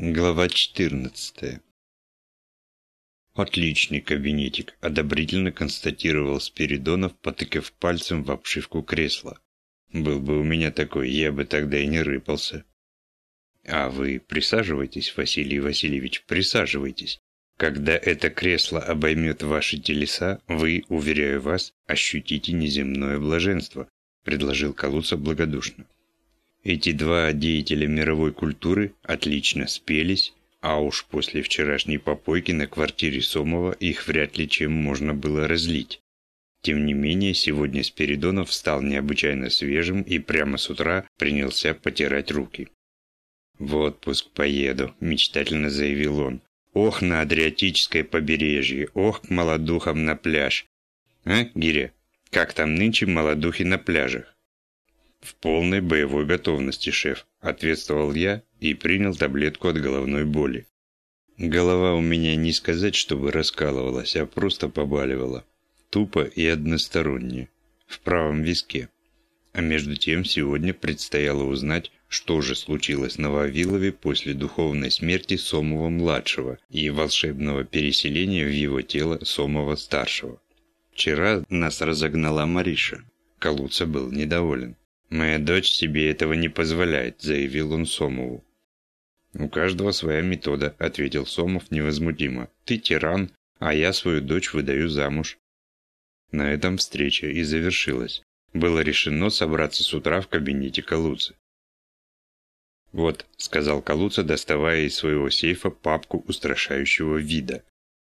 Глава 14 «Отличный кабинетик», – одобрительно констатировал Спиридонов, потыкав пальцем в обшивку кресла. «Был бы у меня такой, я бы тогда и не рыпался». «А вы присаживайтесь, Василий Васильевич, присаживайтесь. Когда это кресло обоймет ваши телеса, вы, уверяю вас, ощутите неземное блаженство», – предложил Калуца благодушно. Эти два деятеля мировой культуры отлично спелись, а уж после вчерашней попойки на квартире Сомова их вряд ли чем можно было разлить. Тем не менее, сегодня Спиридонов стал необычайно свежим и прямо с утра принялся потирать руки. «В отпуск поеду», – мечтательно заявил он. «Ох, на Адриатическое побережье, ох, к молодухам на пляж». «А, Гиря, как там нынче молодухи на пляжах?» «В полной боевой готовности, шеф», – ответствовал я и принял таблетку от головной боли. Голова у меня не сказать, чтобы раскалывалась, а просто побаливала. Тупо и односторонне. В правом виске. А между тем сегодня предстояло узнать, что же случилось на Вавилове после духовной смерти Сомова-младшего и волшебного переселения в его тело Сомова-старшего. Вчера нас разогнала Мариша. Калуца был недоволен. «Моя дочь себе этого не позволяет», – заявил он Сомову. «У каждого своя метода», – ответил Сомов невозмутимо. «Ты тиран, а я свою дочь выдаю замуж». На этом встреча и завершилась. Было решено собраться с утра в кабинете Калуцы. «Вот», – сказал Калуца, доставая из своего сейфа папку устрашающего вида.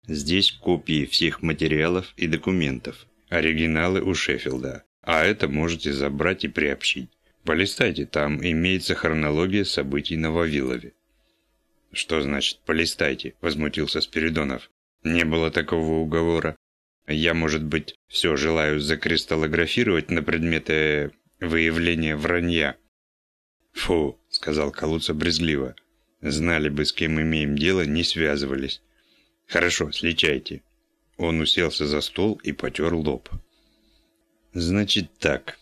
«Здесь копии всех материалов и документов. Оригиналы у Шеффилда. А это можете забрать и приобщить. Полистайте, там имеется хронология событий на Вавилове. «Что значит «полистайте»?» – возмутился Спиридонов. «Не было такого уговора. Я, может быть, все желаю закристаллографировать на предметы выявления вранья». «Фу», – сказал Калуца брезгливо. «Знали бы, с кем имеем дело, не связывались». «Хорошо, сличайте». Он уселся за стол и потер лоб. Значит так.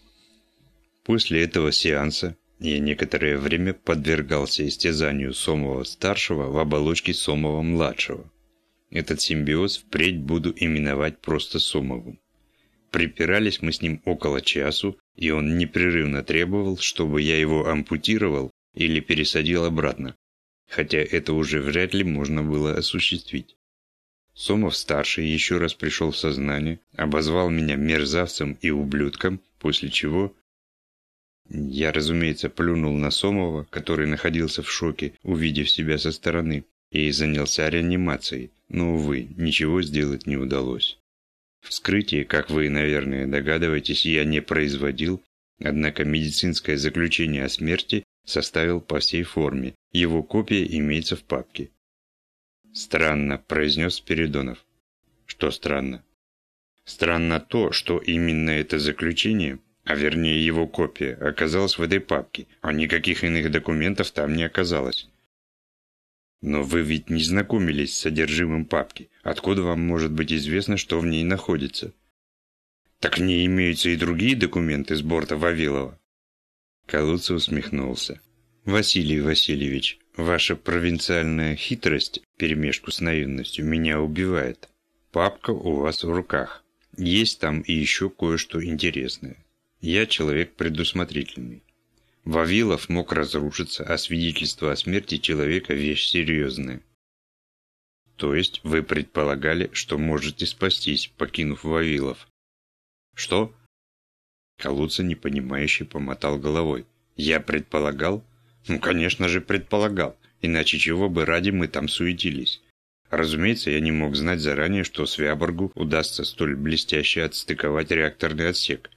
После этого сеанса я некоторое время подвергался истязанию Сомова-старшего в оболочке Сомова-младшего. Этот симбиоз впредь буду именовать просто Сомовым. Припирались мы с ним около часу, и он непрерывно требовал, чтобы я его ампутировал или пересадил обратно, хотя это уже вряд ли можно было осуществить. Сомов-старший еще раз пришел в сознание, обозвал меня мерзавцем и ублюдком, после чего... Я, разумеется, плюнул на Сомова, который находился в шоке, увидев себя со стороны, и занялся реанимацией, но, увы, ничего сделать не удалось. Вскрытие, как вы, наверное, догадываетесь, я не производил, однако медицинское заключение о смерти составил по всей форме, его копия имеется в папке. «Странно», – произнес Спиридонов. «Что странно?» «Странно то, что именно это заключение, а вернее его копия, оказалась в этой папке, а никаких иных документов там не оказалось». «Но вы ведь не знакомились с содержимым папки. Откуда вам может быть известно, что в ней находится?» «Так в ней имеются и другие документы с борта Вавилова». Калуца усмехнулся. «Василий Васильевич, Ваша провинциальная хитрость, перемешку с наивностью, меня убивает. Папка у вас в руках. Есть там и еще кое-что интересное. Я человек предусмотрительный. Вавилов мог разрушиться, а свидетельство о смерти человека – вещь серьезная. То есть вы предполагали, что можете спастись, покинув Вавилов? Что? Калуца непонимающе помотал головой. Я предполагал? Ну, конечно же, предполагал. Иначе чего бы ради мы там суетились. Разумеется, я не мог знать заранее, что Свяборгу удастся столь блестяще отстыковать реакторный отсек.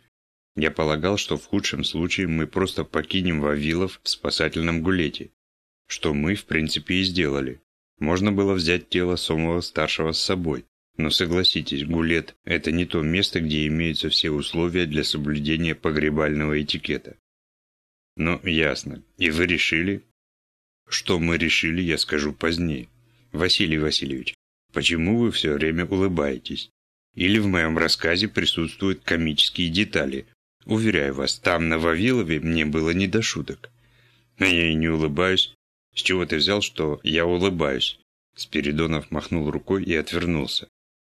Я полагал, что в худшем случае мы просто покинем Вавилов в спасательном гулете. Что мы, в принципе, и сделали. Можно было взять тело Сомова-старшего с собой. Но согласитесь, гулет – это не то место, где имеются все условия для соблюдения погребального этикета. Ну, ясно. И вы решили? Что мы решили, я скажу позднее. Василий Васильевич, почему вы все время улыбаетесь? Или в моем рассказе присутствуют комические детали? Уверяю вас, там, на Вавилове, мне было не до шуток. Но я и не улыбаюсь. С чего ты взял, что я улыбаюсь?» Спиридонов махнул рукой и отвернулся.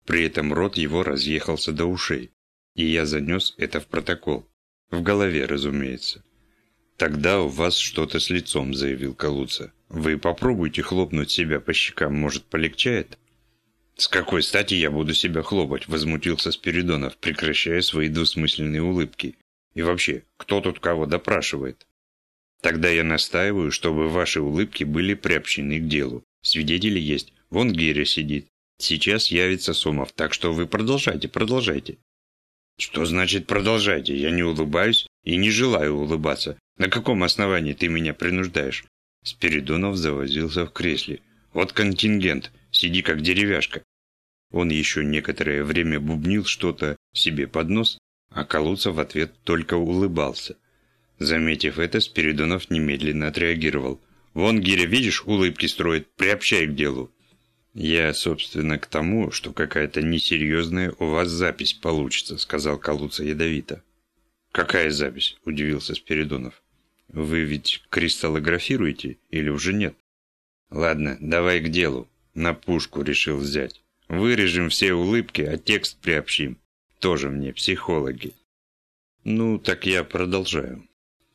При этом рот его разъехался до ушей. И я занес это в протокол. В голове, разумеется. «Тогда у вас что-то с лицом», — заявил Калуца. «Вы попробуйте хлопнуть себя по щекам, может, полегчает?» «С какой стати я буду себя хлопать?» – возмутился Спиридонов, прекращая свои двусмысленные улыбки. «И вообще, кто тут кого допрашивает?» «Тогда я настаиваю, чтобы ваши улыбки были приобщены к делу. Свидетели есть. Вон Геря сидит. Сейчас явится Сомов, так что вы продолжайте, продолжайте». «Что значит продолжайте? Я не улыбаюсь и не желаю улыбаться. На каком основании ты меня принуждаешь?» Спиридонов завозился в кресле. «Вот контингент. Сиди как деревяшка». Он еще некоторое время бубнил что-то себе под нос, а Калуца в ответ только улыбался. Заметив это, Спиридонов немедленно отреагировал. «Вон, Гиря, видишь, улыбки строит, приобщай к делу». «Я, собственно, к тому, что какая-то несерьезная у вас запись получится», сказал Калуца ядовито. «Какая запись?» – удивился Спиридонов. «Вы ведь кристаллографируете или уже нет?» «Ладно, давай к делу. На пушку решил взять. Вырежем все улыбки, а текст приобщим. Тоже мне психологи». «Ну, так я продолжаю.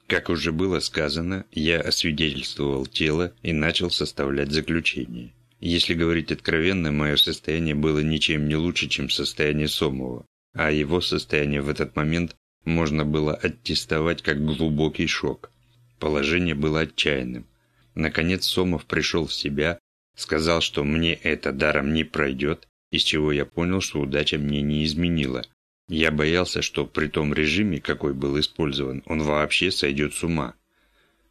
Как уже было сказано, я освидетельствовал тело и начал составлять заключение. Если говорить откровенно, мое состояние было ничем не лучше, чем состояние Сомова, а его состояние в этот момент можно было аттестовать как глубокий шок. Положение было отчаянным. Наконец Сомов пришел в себя, сказал, что мне это даром не пройдет, из чего я понял, что удача мне не изменила. Я боялся, что при том режиме, какой был использован, он вообще сойдет с ума.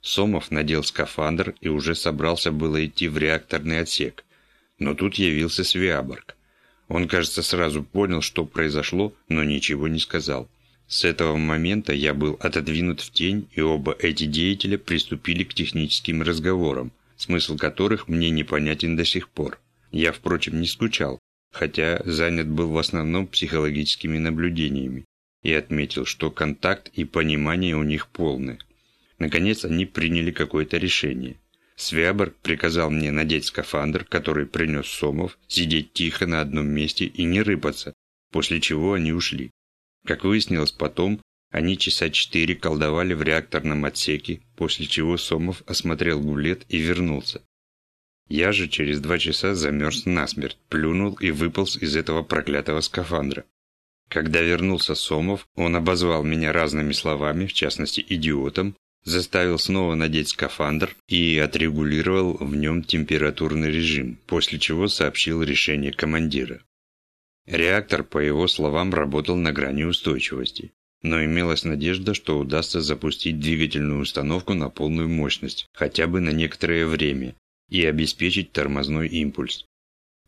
Сомов надел скафандр и уже собрался было идти в реакторный отсек. Но тут явился Свиаборг. Он, кажется, сразу понял, что произошло, но ничего не сказал. С этого момента я был отодвинут в тень, и оба эти деятеля приступили к техническим разговорам, смысл которых мне непонятен до сих пор. Я, впрочем, не скучал, хотя занят был в основном психологическими наблюдениями, и отметил, что контакт и понимание у них полны. Наконец они приняли какое-то решение. Свябор приказал мне надеть скафандр, который принес Сомов, сидеть тихо на одном месте и не рыпаться, после чего они ушли. Как выяснилось потом, они часа четыре колдовали в реакторном отсеке, после чего Сомов осмотрел гулет и вернулся. Я же через два часа замерз насмерть, плюнул и выполз из этого проклятого скафандра. Когда вернулся Сомов, он обозвал меня разными словами, в частности идиотом, заставил снова надеть скафандр и отрегулировал в нем температурный режим, после чего сообщил решение командира. Реактор, по его словам, работал на грани устойчивости, но имелась надежда, что удастся запустить двигательную установку на полную мощность, хотя бы на некоторое время, и обеспечить тормозной импульс.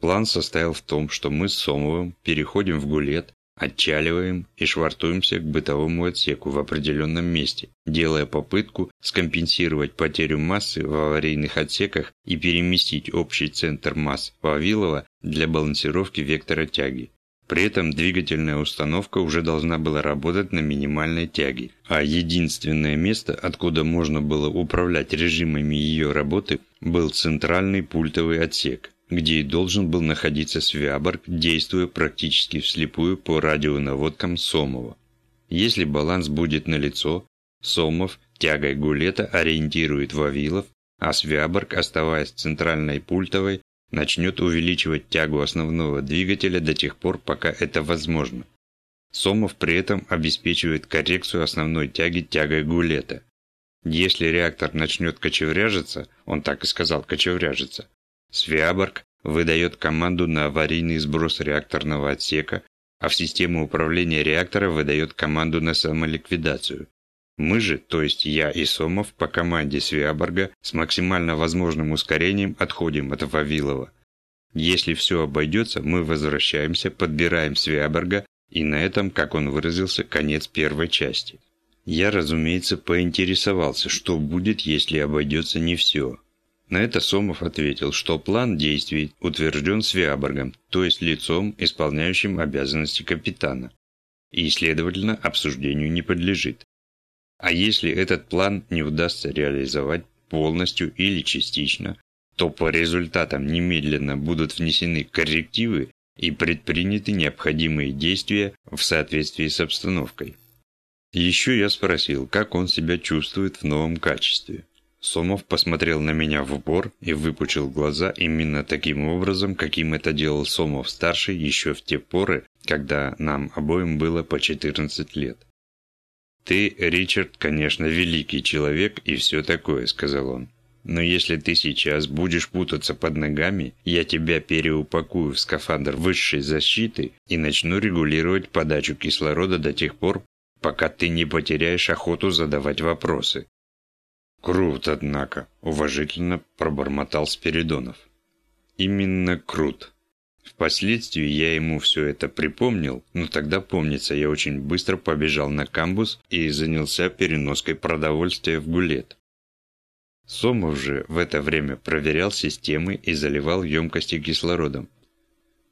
План состоял в том, что мы с Сомовым переходим в гулет, отчаливаем и швартуемся к бытовому отсеку в определенном месте, делая попытку скомпенсировать потерю массы в аварийных отсеках и переместить общий центр масс Вавилова для балансировки вектора тяги. При этом двигательная установка уже должна была работать на минимальной тяге, а единственное место, откуда можно было управлять режимами ее работы, был центральный пультовый отсек где и должен был находиться Свяборг, действуя практически вслепую по радионаводкам Сомова. Если баланс будет налицо, Сомов тягой гулета ориентирует Вавилов, а Свяборг, оставаясь центральной пультовой, начнет увеличивать тягу основного двигателя до тех пор, пока это возможно. Сомов при этом обеспечивает коррекцию основной тяги тягой гулета. Если реактор начнет кочевряжиться, он так и сказал кочевряжиться, Свиаборг выдает команду на аварийный сброс реакторного отсека, а в систему управления реактора выдает команду на самоликвидацию. Мы же, то есть я и Сомов, по команде Свиаборга с максимально возможным ускорением отходим от Вавилова. Если все обойдется, мы возвращаемся, подбираем Свиаборга, и на этом, как он выразился, конец первой части. Я, разумеется, поинтересовался, что будет, если обойдется не все. На это Сомов ответил, что план действий утвержден Свиаборгом, то есть лицом, исполняющим обязанности капитана, и, следовательно, обсуждению не подлежит. А если этот план не удастся реализовать, полностью или частично, то по результатам немедленно будут внесены коррективы и предприняты необходимые действия в соответствии с обстановкой. Еще я спросил, как он себя чувствует в новом качестве. Сомов посмотрел на меня в упор и выпучил глаза именно таким образом, каким это делал Сомов-старший еще в те поры, когда нам обоим было по 14 лет. «Ты, Ричард, конечно, великий человек и все такое», — сказал он. «Но если ты сейчас будешь путаться под ногами, я тебя переупакую в скафандр высшей защиты и начну регулировать подачу кислорода до тех пор, пока ты не потеряешь охоту задавать вопросы. Крут, однако, уважительно пробормотал Спиридонов. Именно крут. Впоследствии я ему все это припомнил, но тогда, помнится, я очень быстро побежал на камбус и занялся переноской продовольствия в гулет. Сомов же в это время проверял системы и заливал емкости кислородом.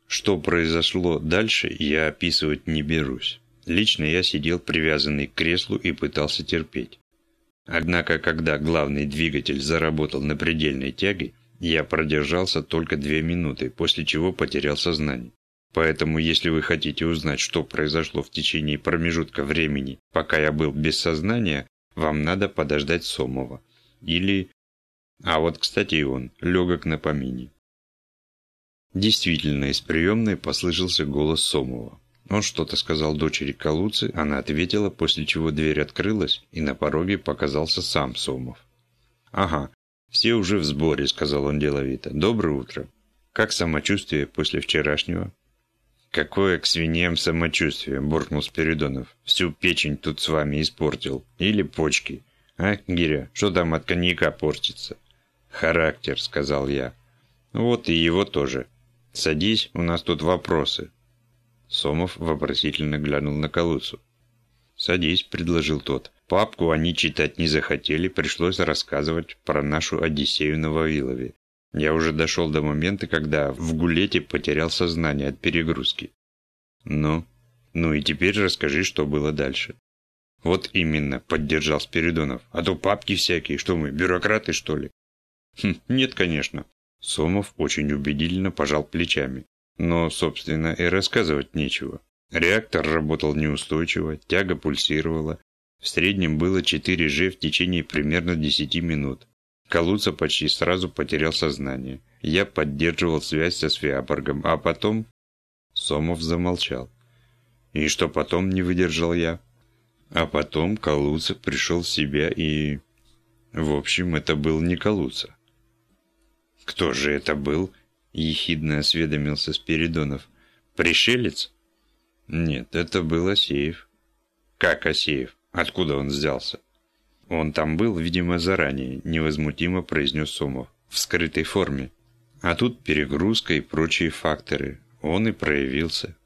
Что произошло дальше, я описывать не берусь. Лично я сидел привязанный к креслу и пытался терпеть. Однако, когда главный двигатель заработал на предельной тяге, я продержался только две минуты, после чего потерял сознание. Поэтому, если вы хотите узнать, что произошло в течение промежутка времени, пока я был без сознания, вам надо подождать Сомова. Или... А вот, кстати, и он, легок на помине. Действительно, из приемной послышался голос Сомова. Он что-то сказал дочери Калуцы, она ответила, после чего дверь открылась, и на пороге показался сам Сомов. «Ага, все уже в сборе», — сказал он деловито. «Доброе утро. Как самочувствие после вчерашнего?» «Какое к свиньям самочувствие?» – буркнул Спиридонов. «Всю печень тут с вами испортил. Или почки. А, Гиря, что там от коньяка портится?» «Характер», – сказал я. «Вот и его тоже. Садись, у нас тут вопросы». Сомов вопросительно глянул на Калуцу. «Садись», — предложил тот. Папку они читать не захотели, пришлось рассказывать про нашу Одиссею на Вавилове. Я уже дошел до момента, когда в гулете потерял сознание от перегрузки. Ну? Ну и теперь расскажи, что было дальше. Вот именно, поддержал Спиридонов. А то папки всякие, что мы, бюрократы, что ли? Хм, нет, конечно. Сомов очень убедительно пожал плечами. Но, собственно, и рассказывать нечего. Реактор работал неустойчиво, тяга пульсировала. В среднем было 4G в течение примерно 10 минут. Калуца почти сразу потерял сознание. Я поддерживал связь со Свиаборгом, а потом... Сомов замолчал. И что потом не выдержал я? А потом Калуца пришел в себя и... В общем, это был не Калуца. Кто же это был? – ехидно осведомился Спиридонов. «Пришелец?» «Нет, это был Асеев». «Как Асеев? Откуда он взялся?» «Он там был, видимо, заранее», – невозмутимо произнес Сомов. «В скрытой форме. А тут перегрузка и прочие факторы. Он и проявился».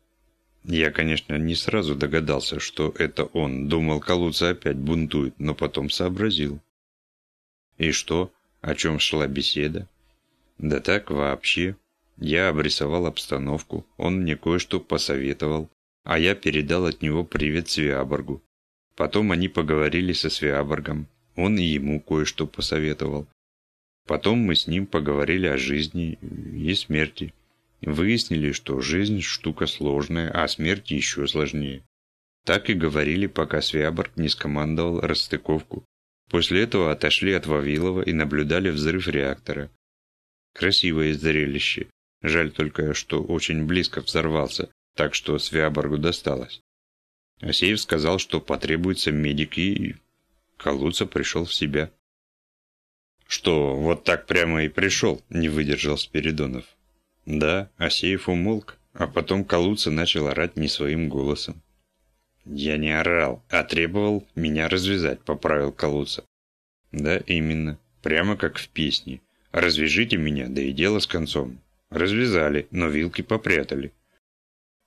Я, конечно, не сразу догадался, что это он. Думал, Калуца опять бунтует, но потом сообразил. «И что? О чем шла беседа?» Да так вообще. Я обрисовал обстановку, он мне кое-что посоветовал, а я передал от него привет Свиаборгу. Потом они поговорили со Свиаборгом, он и ему кое-что посоветовал. Потом мы с ним поговорили о жизни и смерти. Выяснили, что жизнь штука сложная, а смерть еще сложнее. Так и говорили, пока Свиаборг не скомандовал расстыковку. После этого отошли от Вавилова и наблюдали взрыв реактора. Красивое зрелище. Жаль только, что очень близко взорвался, так что Свиаборгу досталось. Асеев сказал, что потребуется медик, и Калуца пришел в себя. «Что, вот так прямо и пришел?» – не выдержал Спиридонов. Да, Асеев умолк, а потом Калуца начал орать не своим голосом. «Я не орал, а требовал меня развязать», – поправил Калуца. «Да, именно. Прямо как в песне. Развяжите меня, да и дело с концом. Развязали, но вилки попрятали.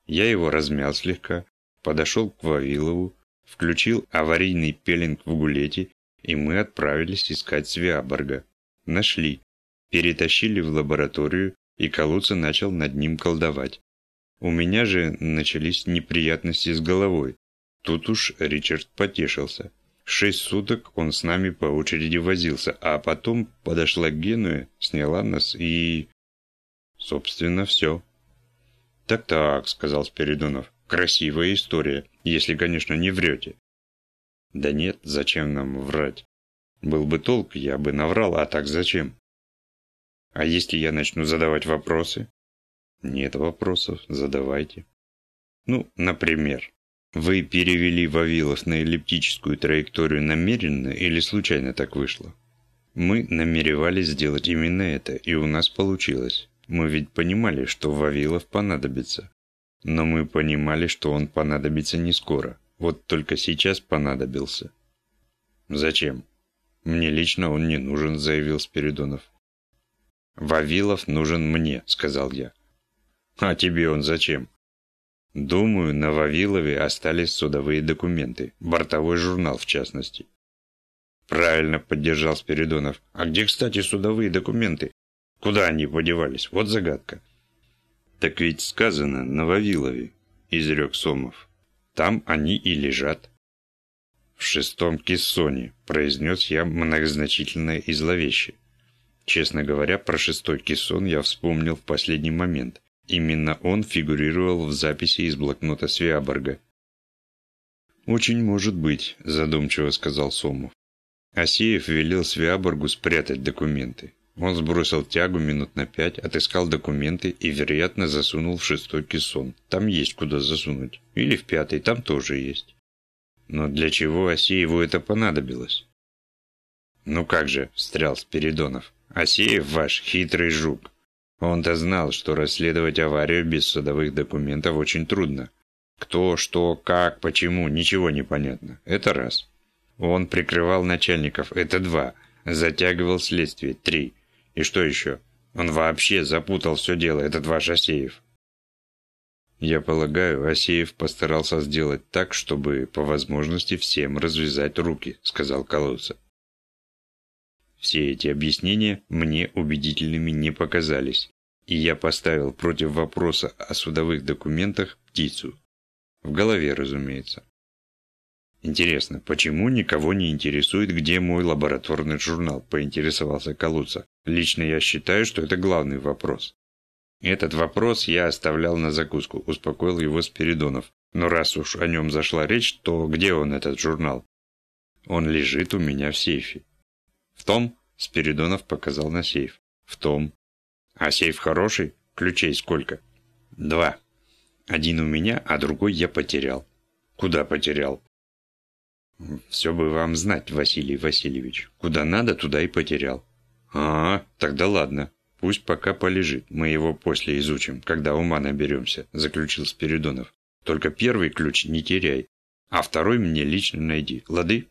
Я его размял слегка, подошел к Вавилову, включил аварийный пеленг в гулете, и мы отправились искать Свиаборга. Нашли. Перетащили в лабораторию, и Калуца начал над ним колдовать. У меня же начались неприятности с головой. Тут уж Ричард потешился. Шесть суток он с нами по очереди возился, а потом подошла к Генуе, сняла нас и... Собственно, все. «Так-так», — сказал Спиридонов, — «красивая история, если, конечно, не врете». «Да нет, зачем нам врать? Был бы толк, я бы наврал, а так зачем?» «А если я начну задавать вопросы?» «Нет вопросов, задавайте». «Ну, например, вы перевели Вавилов на эллиптическую траекторию намеренно или случайно так вышло? Мы намеревались сделать именно это, и у нас получилось. Мы ведь понимали, что Вавилов понадобится. Но мы понимали, что он понадобится не скоро. Вот только сейчас понадобился. Зачем? Мне лично он не нужен, заявил Спиридонов. Вавилов нужен мне, сказал я. А тебе он зачем? Думаю, на Вавилове остались судовые документы, бортовой журнал в частности. Правильно поддержал Спиридонов. А где, кстати, судовые документы? Куда они подевались? Вот загадка. Так ведь сказано на Вавилове, изрек Сомов. Там они и лежат. В шестом кессоне, произнес я многозначительное и зловеще. Честно говоря, про шестой кессон я вспомнил в последний момент. Именно он фигурировал в записи из блокнота Свиаборга. «Очень может быть», – задумчиво сказал Сомов. Асеев велел Свиаборгу спрятать документы. Он сбросил тягу минут на пять, отыскал документы и, вероятно, засунул в шестой кессон. Там есть куда засунуть. Или в пятый, там тоже есть. Но для чего Асееву это понадобилось? «Ну как же», – встрял Спиридонов. «Асеев ваш хитрый жук. Он-то знал, что расследовать аварию без судовых документов очень трудно. Кто, что, как, почему, ничего не понятно. Это раз. Он прикрывал начальников. Это два. Затягивал следствие. Три. И что еще? Он вообще запутал все дело, этот ваш Асеев. Я полагаю, Асеев постарался сделать так, чтобы по возможности всем развязать руки, сказал Колодца. Все эти объяснения мне убедительными не показались, и я поставил против вопроса о судовых документах птицу. В голове, разумеется. Интересно, почему никого не интересует, где мой лабораторный журнал, поинтересовался Калуца. Лично я считаю, что это главный вопрос. Этот вопрос я оставлял на закуску, успокоил его Спиридонов. Но раз уж о нем зашла речь, то где он, этот журнал? Он лежит у меня в сейфе. «В том?» – Спиридонов показал на сейф. «В том». «А сейф хороший? Ключей сколько?» «Два. Один у меня, а другой я потерял». «Куда потерял?» «Все бы вам знать, Василий Васильевич. Куда надо, туда и потерял». «А, тогда ладно. Пусть пока полежит. Мы его после изучим, когда ума наберемся», – заключил Спиридонов. «Только первый ключ не теряй, а второй мне лично найди. Лады?»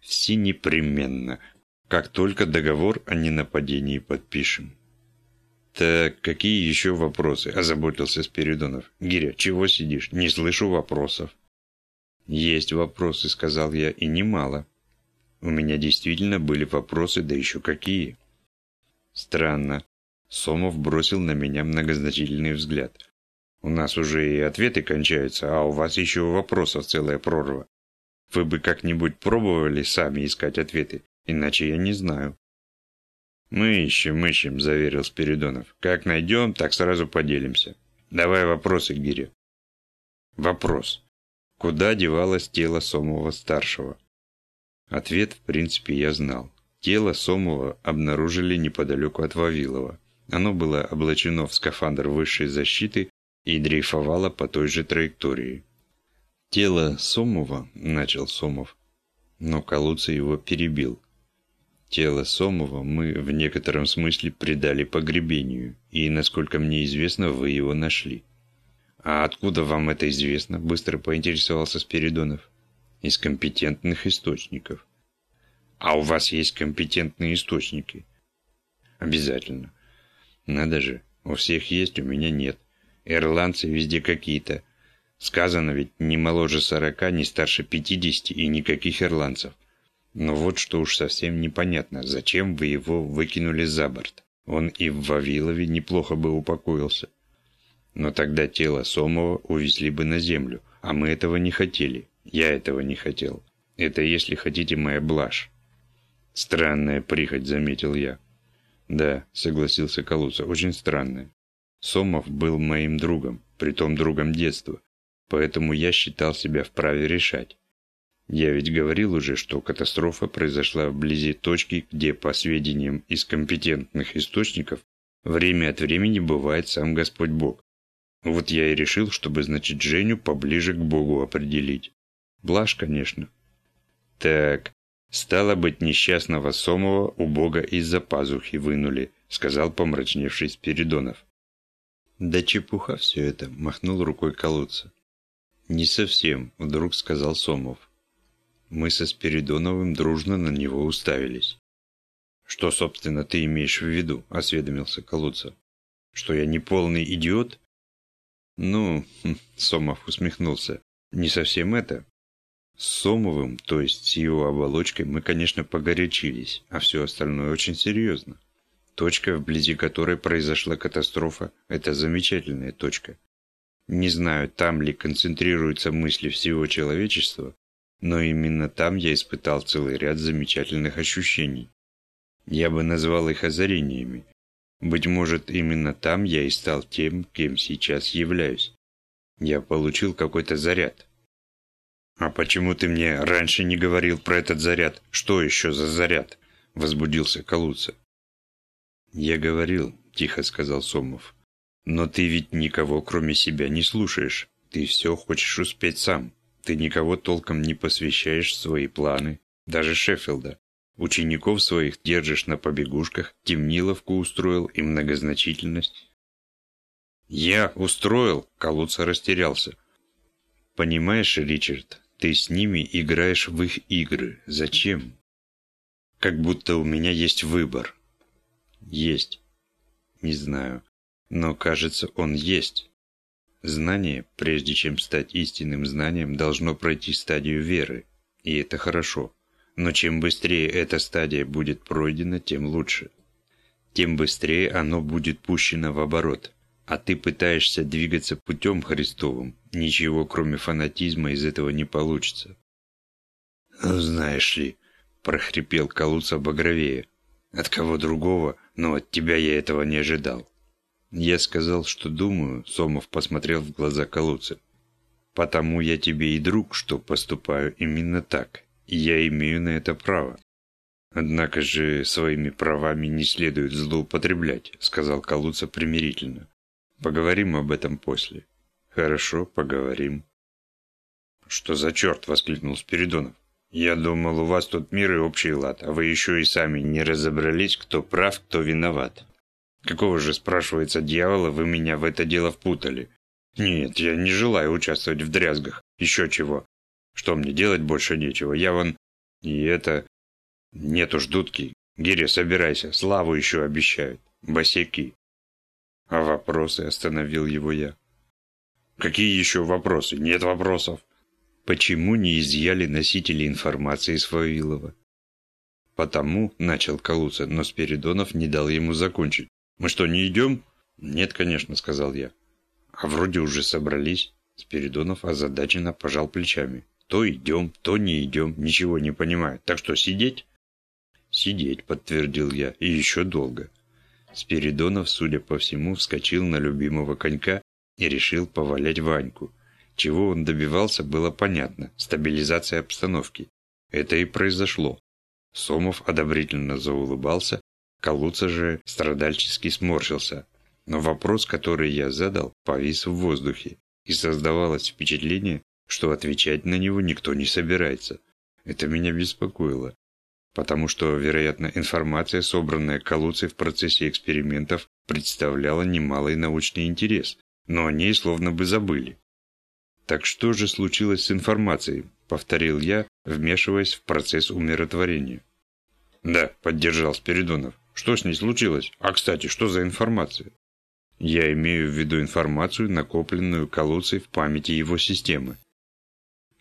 «Все непременно как только договор о ненападении подпишем. «Так, какие еще вопросы?» – озаботился Спиридонов. «Гиря, чего сидишь? Не слышу вопросов». «Есть вопросы», – сказал я, – «и немало». У меня действительно были вопросы, да еще какие. Странно. Сомов бросил на меня многозначительный взгляд. У нас уже и ответы кончаются, а у вас еще вопросов целая прорва. Вы бы как-нибудь пробовали сами искать ответы? Иначе я не знаю. Мы ищем, ищем, заверил Спиридонов. Как найдем, так сразу поделимся. Давай вопросы, Гири. Вопрос. Куда девалось тело Сомова-старшего? Ответ, в принципе, я знал. Тело Сомова обнаружили неподалеку от Вавилова. Оно было облачено в скафандр высшей защиты и дрейфовало по той же траектории. «Тело Сомова», — начал Сомов, но Калуца его перебил. Тело Сомова мы в некотором смысле предали погребению, и, насколько мне известно, вы его нашли. «А откуда вам это известно?» – быстро поинтересовался Спиридонов. «Из компетентных источников». «А у вас есть компетентные источники?» «Обязательно». «Надо же, у всех есть, у меня нет. Ирландцы везде какие-то. Сказано ведь, не моложе сорока, не старше пятидесяти и никаких ирландцев. Но вот что уж совсем непонятно, зачем вы его выкинули за борт. Он и в Вавилове неплохо бы упокоился. Но тогда тело Сомова увезли бы на землю, а мы этого не хотели. Я этого не хотел. Это, если хотите, моя блажь. Странная прихоть, заметил я. Да, согласился Калуца, очень странная. Сомов был моим другом, притом другом детства, поэтому я считал себя вправе решать. Я ведь говорил уже, что катастрофа произошла вблизи точки, где, по сведениям из компетентных источников, время от времени бывает сам Господь Бог. Вот я и решил, чтобы, значит, Женю поближе к Богу определить. Блажь, конечно. Так, стало быть, несчастного Сомова у Бога из-за пазухи вынули, сказал помрачневший Спиридонов. Да чепуха все это, махнул рукой колодца. Не совсем, вдруг сказал Сомов. Мы со Спиридоновым дружно на него уставились. «Что, собственно, ты имеешь в виду?» – осведомился Калуца. «Что я не полный идиот?» «Ну...» хм, – Сомов усмехнулся. «Не совсем это. С Сомовым, то есть с его оболочкой, мы, конечно, погорячились, а все остальное очень серьезно. Точка, вблизи которой произошла катастрофа, это замечательная точка. Не знаю, там ли концентрируются мысли всего человечества, но именно там я испытал целый ряд замечательных ощущений. Я бы назвал их озарениями. Быть может, именно там я и стал тем, кем сейчас являюсь. Я получил какой-то заряд. «А почему ты мне раньше не говорил про этот заряд? Что еще за заряд?» – возбудился Калуца. «Я говорил», – тихо сказал Сомов. «Но ты ведь никого, кроме себя, не слушаешь. Ты все хочешь успеть сам. Ты никого толком не посвящаешь свои планы, даже Шеффилда. Учеников своих держишь на побегушках, темниловку устроил и многозначительность. «Я устроил?» – Калуца растерялся. «Понимаешь, Ричард, ты с ними играешь в их игры. Зачем?» «Как будто у меня есть выбор». «Есть». «Не знаю. Но, кажется, он есть. Знание, прежде чем стать истинным знанием, должно пройти стадию веры. И это хорошо. Но чем быстрее эта стадия будет пройдена, тем лучше. Тем быстрее оно будет пущено в оборот. А ты пытаешься двигаться путем Христовым. Ничего, кроме фанатизма, из этого не получится. «Ну, знаешь ли», – прохрипел Калуца багровее. «От кого другого, но от тебя я этого не ожидал». Я сказал, что думаю, Сомов посмотрел в глаза Калуцы. Потому я тебе и друг, что поступаю именно так. И я имею на это право. Однако же своими правами не следует злоупотреблять, сказал Калуца примирительно. Поговорим об этом после. Хорошо, поговорим. Что за черт? воскликнул Спиридонов. Я думал, у вас тут мир и общий лад, а вы еще и сами не разобрались, кто прав, кто виноват. Какого же, спрашивается, дьявола вы меня в это дело впутали? Нет, я не желаю участвовать в дрязгах. Еще чего. Что мне делать больше нечего. Я вон... И это... Нет уж, дудки. Гиря, собирайся. Славу еще обещают. Босяки. А вопросы остановил его я. Какие еще вопросы? Нет вопросов. Почему не изъяли носители информации с Вавилова? Потому, начал Калуца, но Спиридонов не дал ему закончить. «Мы что, не идем?» «Нет, конечно», — сказал я. «А вроде уже собрались». Спиридонов озадаченно пожал плечами. «То идем, то не идем, ничего не понимаю. Так что, сидеть?» «Сидеть», — подтвердил я, — «и еще долго». Спиридонов, судя по всему, вскочил на любимого конька и решил повалять Ваньку. Чего он добивался, было понятно – стабилизация обстановки. Это и произошло. Сомов одобрительно заулыбался, Калуца же страдальчески сморщился. Но вопрос, который я задал, повис в воздухе, и создавалось впечатление, что отвечать на него никто не собирается. Это меня беспокоило, потому что, вероятно, информация, собранная Калуцей в процессе экспериментов, представляла немалый научный интерес, но о ней словно бы забыли. «Так что же случилось с информацией?» – повторил я, вмешиваясь в процесс умиротворения. «Да», – поддержал Спиридонов. Что с ней случилось? А, кстати, что за информация? Я имею в виду информацию, накопленную Калуцей в памяти его системы.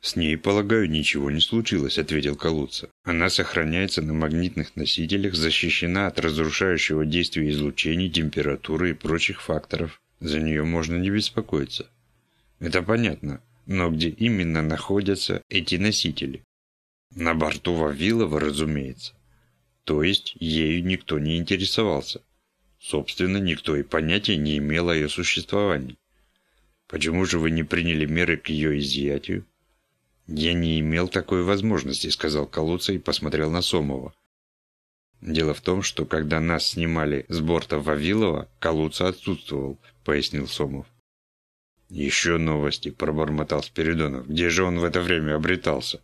«С ней, полагаю, ничего не случилось», — ответил Калуца. «Она сохраняется на магнитных носителях, защищена от разрушающего действия излучений, температуры и прочих факторов. За нее можно не беспокоиться». «Это понятно. Но где именно находятся эти носители?» На борту Вавилова, разумеется. То есть ею никто не интересовался. Собственно, никто и понятия не имел о ее существовании. Почему же вы не приняли меры к ее изъятию? Я не имел такой возможности, сказал Калуца и посмотрел на Сомова. Дело в том, что когда нас снимали с борта Вавилова, Калуца отсутствовал, пояснил Сомов. Еще новости, пробормотал Спиридонов. Где же он в это время обретался?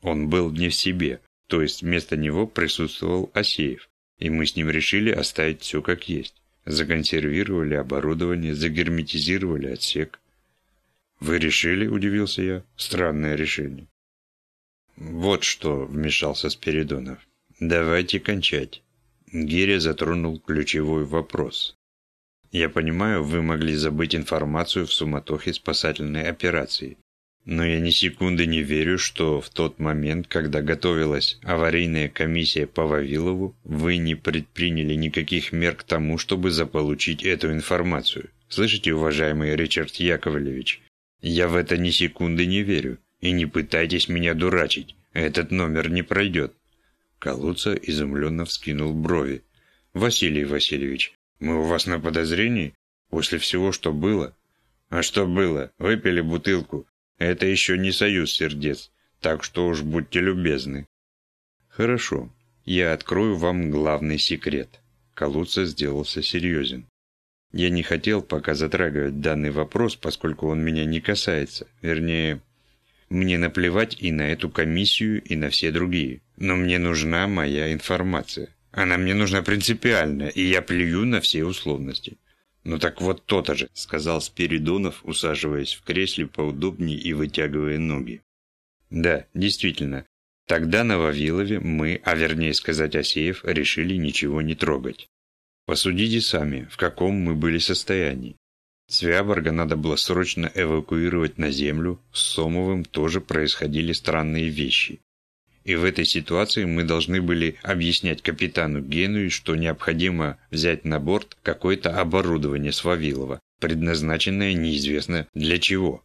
Он был не в себе, то есть вместо него присутствовал Асеев, и мы с ним решили оставить все как есть. Законсервировали оборудование, загерметизировали отсек. «Вы решили?» – удивился я. «Странное решение». «Вот что», – вмешался Спиридонов. «Давайте кончать». Гиря затронул ключевой вопрос. «Я понимаю, вы могли забыть информацию в суматохе спасательной операции. Но я ни секунды не верю, что в тот момент, когда готовилась аварийная комиссия по Вавилову, вы не предприняли никаких мер к тому, чтобы заполучить эту информацию. Слышите, уважаемый Ричард Яковлевич? Я в это ни секунды не верю. И не пытайтесь меня дурачить. Этот номер не пройдет. Калуца изумленно вскинул брови. «Василий Васильевич, мы у вас на подозрении? После всего, что было?» «А что было? Выпили бутылку, это еще не союз сердец, так что уж будьте любезны. Хорошо, я открою вам главный секрет. Калуца сделался серьезен. Я не хотел пока затрагивать данный вопрос, поскольку он меня не касается. Вернее, мне наплевать и на эту комиссию, и на все другие. Но мне нужна моя информация. Она мне нужна принципиально, и я плюю на все условности. «Ну так вот то-то же», — сказал Спиридонов, усаживаясь в кресле поудобнее и вытягивая ноги. «Да, действительно. Тогда на Вавилове мы, а вернее сказать Асеев, решили ничего не трогать. Посудите сами, в каком мы были состоянии. Свяборга надо было срочно эвакуировать на землю, с Сомовым тоже происходили странные вещи. И в этой ситуации мы должны были объяснять капитану Генуи, что необходимо взять на борт какое-то оборудование с Вавилова, предназначенное неизвестно для чего.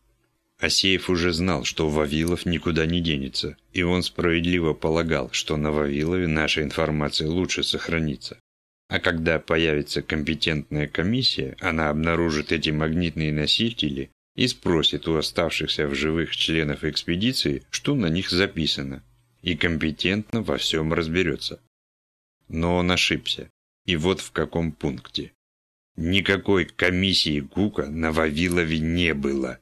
Асеев уже знал, что Вавилов никуда не денется, и он справедливо полагал, что на Вавилове наша информация лучше сохранится. А когда появится компетентная комиссия, она обнаружит эти магнитные носители и спросит у оставшихся в живых членов экспедиции, что на них записано, и компетентно во всем разберется. Но он ошибся. И вот в каком пункте. Никакой комиссии ГУКа на Вавилове не было.